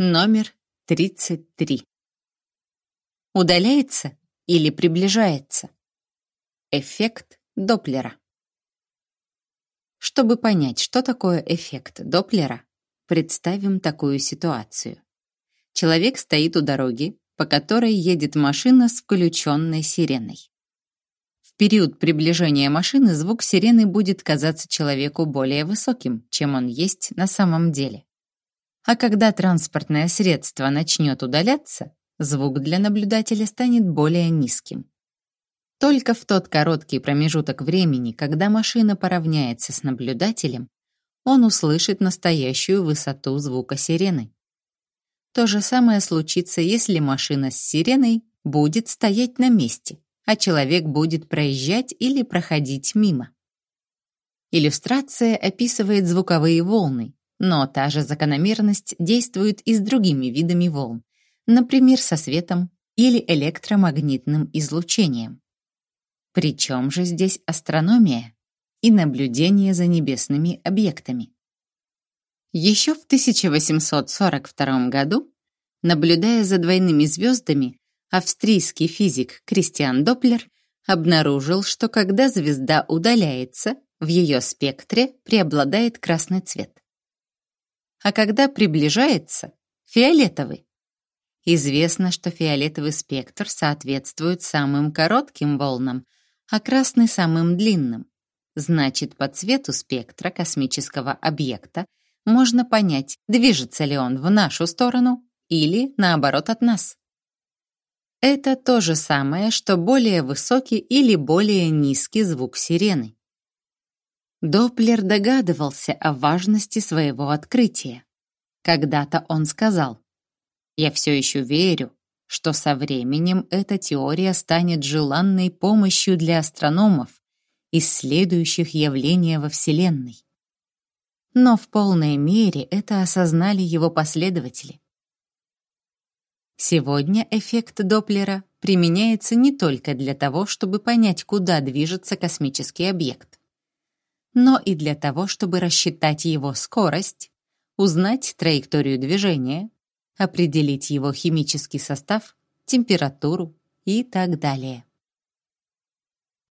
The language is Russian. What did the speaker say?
Номер 33. Удаляется или приближается? Эффект Доплера. Чтобы понять, что такое эффект Доплера, представим такую ситуацию. Человек стоит у дороги, по которой едет машина с включенной сиреной. В период приближения машины звук сирены будет казаться человеку более высоким, чем он есть на самом деле. А когда транспортное средство начнет удаляться, звук для наблюдателя станет более низким. Только в тот короткий промежуток времени, когда машина поравняется с наблюдателем, он услышит настоящую высоту звука сирены. То же самое случится, если машина с сиреной будет стоять на месте, а человек будет проезжать или проходить мимо. Иллюстрация описывает звуковые волны, но та же закономерность действует и с другими видами волн, например, со светом или электромагнитным излучением. Причем же здесь астрономия и наблюдение за небесными объектами. Еще в 1842 году, наблюдая за двойными звездами, австрийский физик Кристиан Доплер обнаружил, что когда звезда удаляется, в ее спектре преобладает красный цвет а когда приближается — фиолетовый. Известно, что фиолетовый спектр соответствует самым коротким волнам, а красный — самым длинным. Значит, по цвету спектра космического объекта можно понять, движется ли он в нашу сторону или, наоборот, от нас. Это то же самое, что более высокий или более низкий звук сирены. Доплер догадывался о важности своего открытия. Когда-то он сказал, «Я все еще верю, что со временем эта теория станет желанной помощью для астрономов, исследующих явления во Вселенной». Но в полной мере это осознали его последователи. Сегодня эффект Доплера применяется не только для того, чтобы понять, куда движется космический объект но и для того, чтобы рассчитать его скорость, узнать траекторию движения, определить его химический состав, температуру и так далее.